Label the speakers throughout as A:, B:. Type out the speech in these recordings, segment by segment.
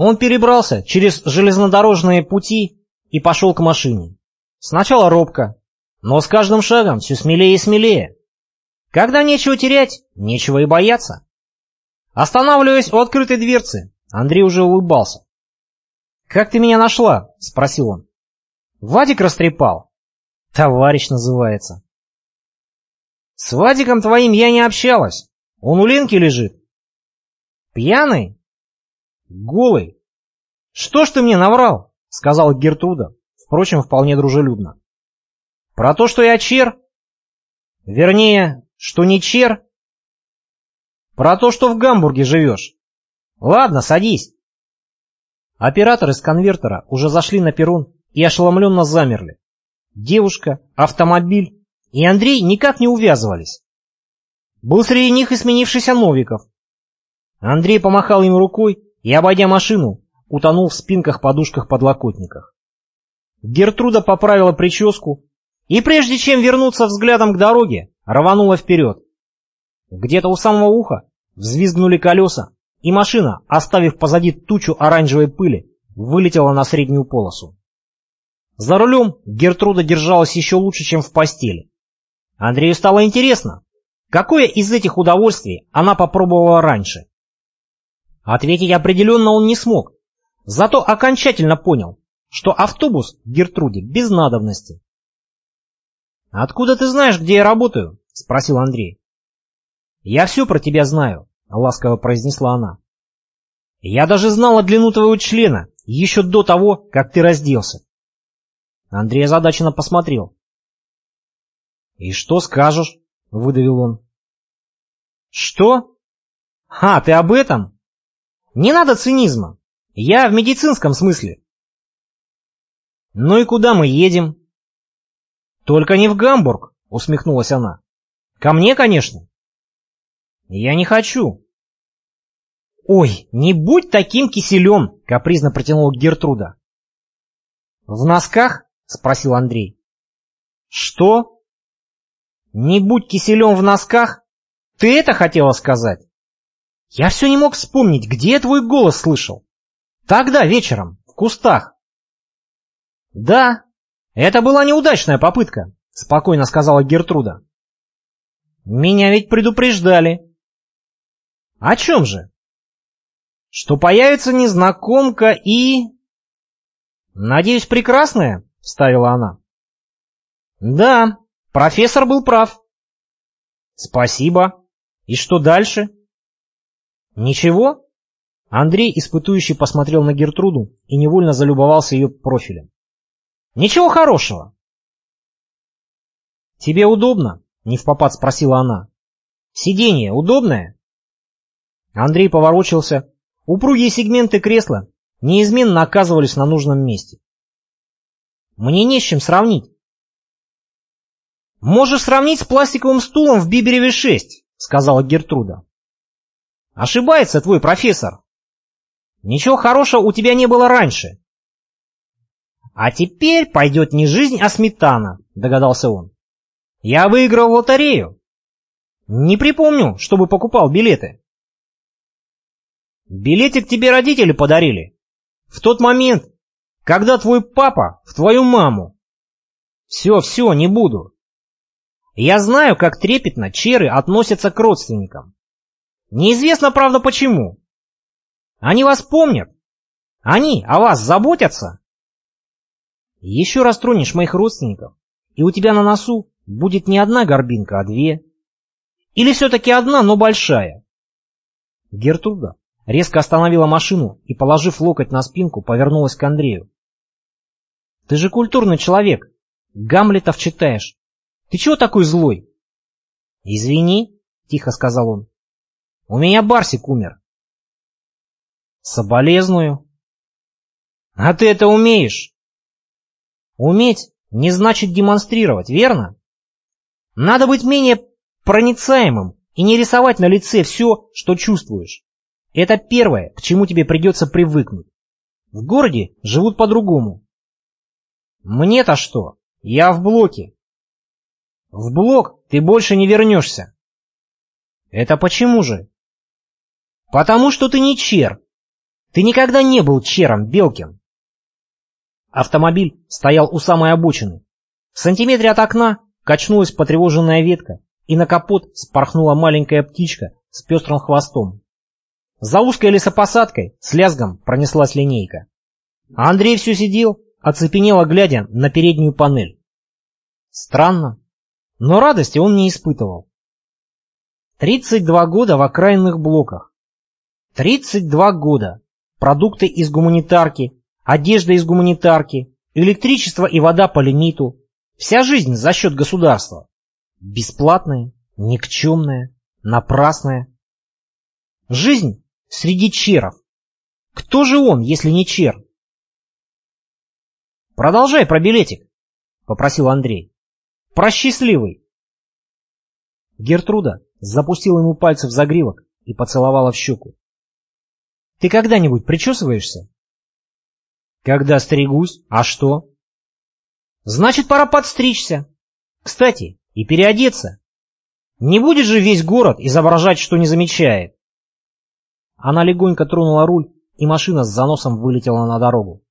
A: Он перебрался через железнодорожные пути и пошел к машине. Сначала робко, но с каждым шагом все смелее и смелее. Когда нечего терять, нечего и бояться. Останавливаясь у открытой дверцы, Андрей уже улыбался. «Как ты меня нашла?» — спросил он. «Вадик растрепал?» «Товарищ называется». «С Вадиком твоим я не общалась. Он у Ленки лежит». «Пьяный?» «Голый». «Что ж ты мне наврал?» — сказала Гертруда, впрочем, вполне дружелюбно. «Про то, что я чер?» «Вернее, что не чер?» «Про то, что в Гамбурге живешь?» «Ладно, садись». Операторы с конвертера уже зашли на перрон и ошеломленно замерли. Девушка, автомобиль и Андрей никак не увязывались. Был среди них и сменившийся Новиков. Андрей помахал им рукой и, обойдя машину, утонул в спинках-подушках-подлокотниках. Гертруда поправила прическу и, прежде чем вернуться взглядом к дороге, рванула вперед. Где-то у самого уха взвизгнули колеса, и машина, оставив позади тучу оранжевой пыли, вылетела на среднюю полосу. За рулем Гертруда держалась еще лучше, чем в постели. Андрею стало интересно, какое из этих удовольствий она попробовала раньше. Ответить определенно он не смог, зато окончательно понял, что автобус Гертруде без надобности. «Откуда ты знаешь, где я работаю?» — спросил Андрей. «Я все про тебя знаю. — ласково произнесла она. «Я даже знала длину твоего члена еще до того, как ты разделся». Андрей озадаченно посмотрел. «И что скажешь?» — выдавил он. «Что? А, ты об этом? Не надо цинизма. Я в медицинском смысле». «Ну и куда мы едем?» «Только не в Гамбург», — усмехнулась она. «Ко мне, конечно». «Я не хочу». «Ой, не будь таким киселем!» — капризно протянула Гертруда. «В носках?» — спросил Андрей. «Что? Не будь киселем в носках? Ты это хотела сказать?» «Я все не мог вспомнить, где я твой голос слышал. Тогда, вечером, в кустах». «Да, это была неудачная попытка», — спокойно сказала Гертруда. «Меня ведь предупреждали». О чем же? Что появится незнакомка и... Надеюсь, прекрасная? Вставила она. Да, профессор был прав. Спасибо. И что дальше? Ничего? Андрей, испытующий, посмотрел на Гертруду и невольно залюбовался ее профилем. Ничего хорошего. Тебе удобно? Не в попад спросила она. Сиденье удобное? Андрей поворочился. Упругие сегменты кресла неизменно оказывались на нужном месте. Мне не с чем сравнить. Можешь сравнить с пластиковым стулом в Бибереве 6, сказала Гертруда. Ошибается твой профессор. Ничего хорошего у тебя не было раньше. А теперь пойдет не жизнь, а сметана, догадался он. Я выиграл лотерею. Не припомню, чтобы покупал билеты. Билетик тебе родители подарили. В тот момент, когда твой папа в твою маму. Все, все, не буду. Я знаю, как трепетно черы относятся к родственникам. Неизвестно, правда, почему. Они вас помнят. Они о вас заботятся. Еще раз тронешь моих родственников, и у тебя на носу будет не одна горбинка, а две. Или все-таки одна, но большая. Гертруда резко остановила машину и, положив локоть на спинку, повернулась к Андрею. «Ты же культурный человек. Гамлетов читаешь. Ты чего такой злой?» «Извини», — тихо сказал он. «У меня Барсик умер». «Соболезную». «А ты это умеешь?» «Уметь не значит демонстрировать, верно? Надо быть менее проницаемым и не рисовать на лице все, что чувствуешь. Это первое, к чему тебе придется привыкнуть. В городе живут по-другому. Мне-то что? Я в блоке. В блок ты больше не вернешься. Это почему же? Потому что ты не чер. Ты никогда не был чером, Белкин. Автомобиль стоял у самой обочины. В сантиметре от окна качнулась потревоженная ветка, и на капот спорхнула маленькая птичка с пестрым хвостом. За узкой лесопосадкой с лязгом пронеслась линейка. А Андрей все сидел, оцепенело глядя на переднюю панель. Странно, но радости он не испытывал. 32 года в окраинных блоках. 32 года. Продукты из гуманитарки, одежда из гуманитарки, электричество и вода по лимиту. Вся жизнь за счет государства. Бесплатная, никчемная, напрасная. Жизнь среди черов. Кто же он, если не чер? «Продолжай про билетик», — попросил Андрей. «Про счастливый». Гертруда запустила ему пальцы в загривок и поцеловала в щеку. «Ты когда-нибудь причесываешься?» «Когда стригусь? А что?» «Значит, пора подстричься. Кстати, и переодеться. Не будет же весь город изображать, что не замечает». Она легонько тронула руль, и машина с заносом вылетела на дорогу.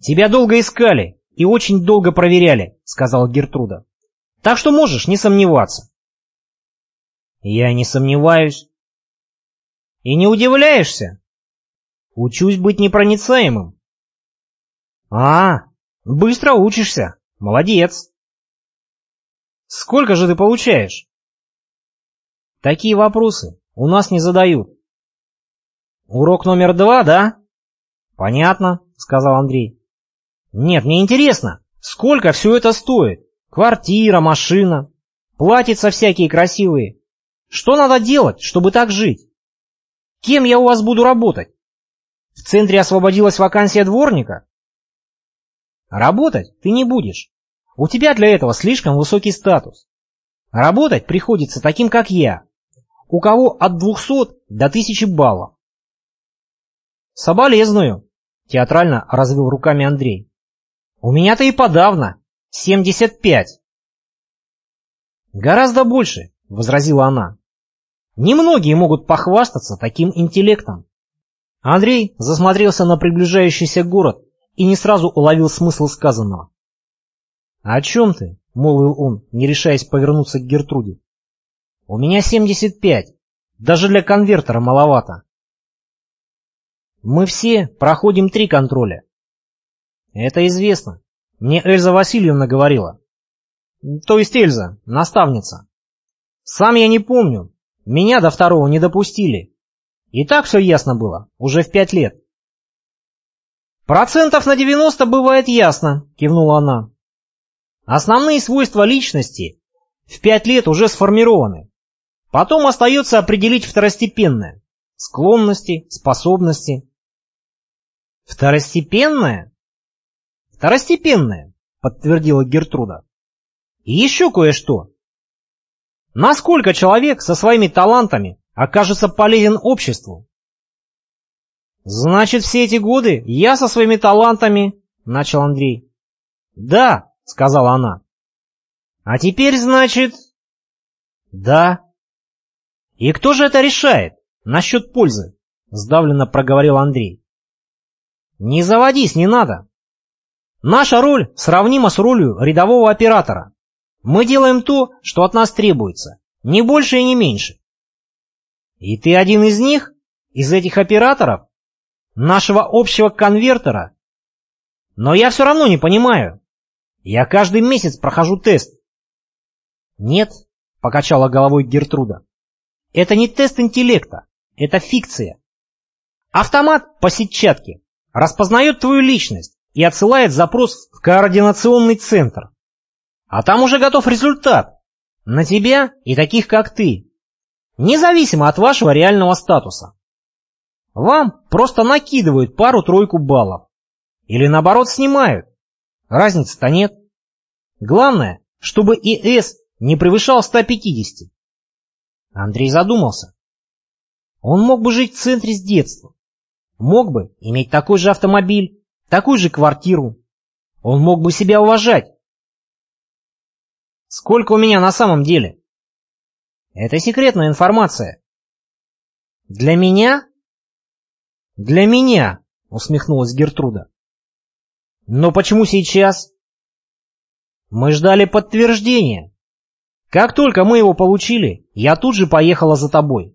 A: «Тебя долго искали и очень долго проверяли», — сказала Гертруда. «Так что можешь не сомневаться». «Я не сомневаюсь». «И не удивляешься?» «Учусь быть непроницаемым». «А, быстро учишься. Молодец». «Сколько же ты получаешь?» «Такие вопросы у нас не задают». «Урок номер два, да?» «Понятно», — сказал Андрей. Нет, мне интересно, сколько все это стоит? Квартира, машина, платьица всякие красивые. Что надо делать, чтобы так жить? Кем я у вас буду работать? В центре освободилась вакансия дворника? Работать ты не будешь. У тебя для этого слишком высокий статус. Работать приходится таким, как я, у кого от двухсот до тысячи баллов. Соболезную, театрально развел руками Андрей. У меня-то и подавно. Семьдесят пять. Гораздо больше, возразила она. Немногие могут похвастаться таким интеллектом. Андрей засмотрелся на приближающийся город и не сразу уловил смысл сказанного. «О чем ты?» — молвил он, не решаясь повернуться к Гертруде. «У меня семьдесят пять. Даже для конвертера маловато. Мы все проходим три контроля. Это известно. Мне Эльза Васильевна говорила. То есть Эльза, наставница. Сам я не помню. Меня до второго не допустили. И так все ясно было, уже в пять лет. «Процентов на девяносто бывает ясно», — кивнула она. «Основные свойства личности в пять лет уже сформированы. Потом остается определить второстепенное. Склонности, способности». «Второстепенное?» «Второстепенное», — подтвердила Гертруда. «И еще кое-что. Насколько человек со своими талантами окажется полезен обществу?» «Значит, все эти годы я со своими талантами...» — начал Андрей. «Да», — сказала она. «А теперь, значит...» «Да». «И кто же это решает насчет пользы?» — сдавленно проговорил Андрей. «Не заводись, не надо. Наша роль сравнима с ролью рядового оператора. Мы делаем то, что от нас требуется, не больше и не меньше. И ты один из них, из этих операторов, нашего общего конвертера. Но я все равно не понимаю. Я каждый месяц прохожу тест. Нет, покачала головой Гертруда. Это не тест интеллекта, это фикция. Автомат по сетчатке распознает твою личность, и отсылает запрос в координационный центр. А там уже готов результат. На тебя и таких, как ты. Независимо от вашего реального статуса. Вам просто накидывают пару-тройку баллов. Или наоборот снимают. Разницы-то нет. Главное, чтобы ИС не превышал 150. Андрей задумался. Он мог бы жить в центре с детства. Мог бы иметь такой же автомобиль, такую же квартиру. Он мог бы себя уважать. Сколько у меня на самом деле? Это секретная информация. Для меня? «Для меня», — усмехнулась Гертруда. «Но почему сейчас?» «Мы ждали подтверждения. Как только мы его получили, я тут же поехала за тобой».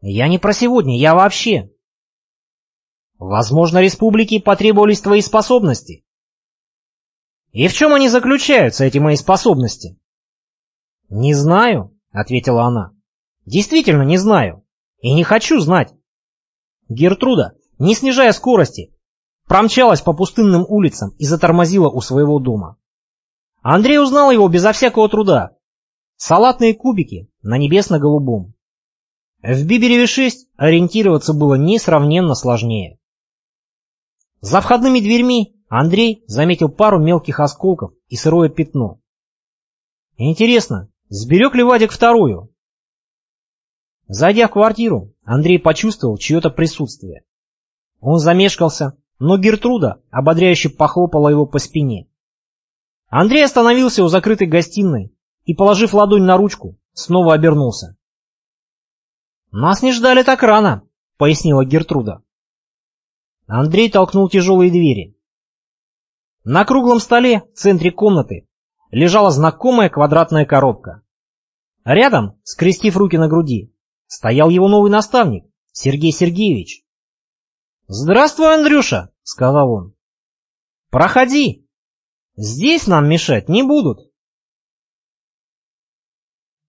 A: «Я не про сегодня, я вообще». «Возможно, республике потребовались твои способности». «И в чем они заключаются, эти мои способности?» «Не знаю», — ответила она. «Действительно не знаю. И не хочу знать». Гертруда, не снижая скорости, промчалась по пустынным улицам и затормозила у своего дома. Андрей узнал его безо всякого труда. Салатные кубики на небесно-голубом. В Бибереве-6 ориентироваться было несравненно сложнее. За входными дверьми Андрей заметил пару мелких осколков и сырое пятно. Интересно, сберег ли Вадик вторую? Зайдя в квартиру, Андрей почувствовал чье-то присутствие. Он замешкался, но Гертруда ободряюще похлопала его по спине. Андрей остановился у закрытой гостиной и, положив ладонь на ручку, снова обернулся. «Нас не ждали так рано», — пояснила Гертруда. Андрей толкнул тяжелые двери. На круглом столе в центре комнаты лежала знакомая квадратная коробка. Рядом, скрестив руки на груди, стоял его новый наставник, Сергей Сергеевич. «Здравствуй, Андрюша», — сказал он. «Проходи. Здесь нам мешать не будут».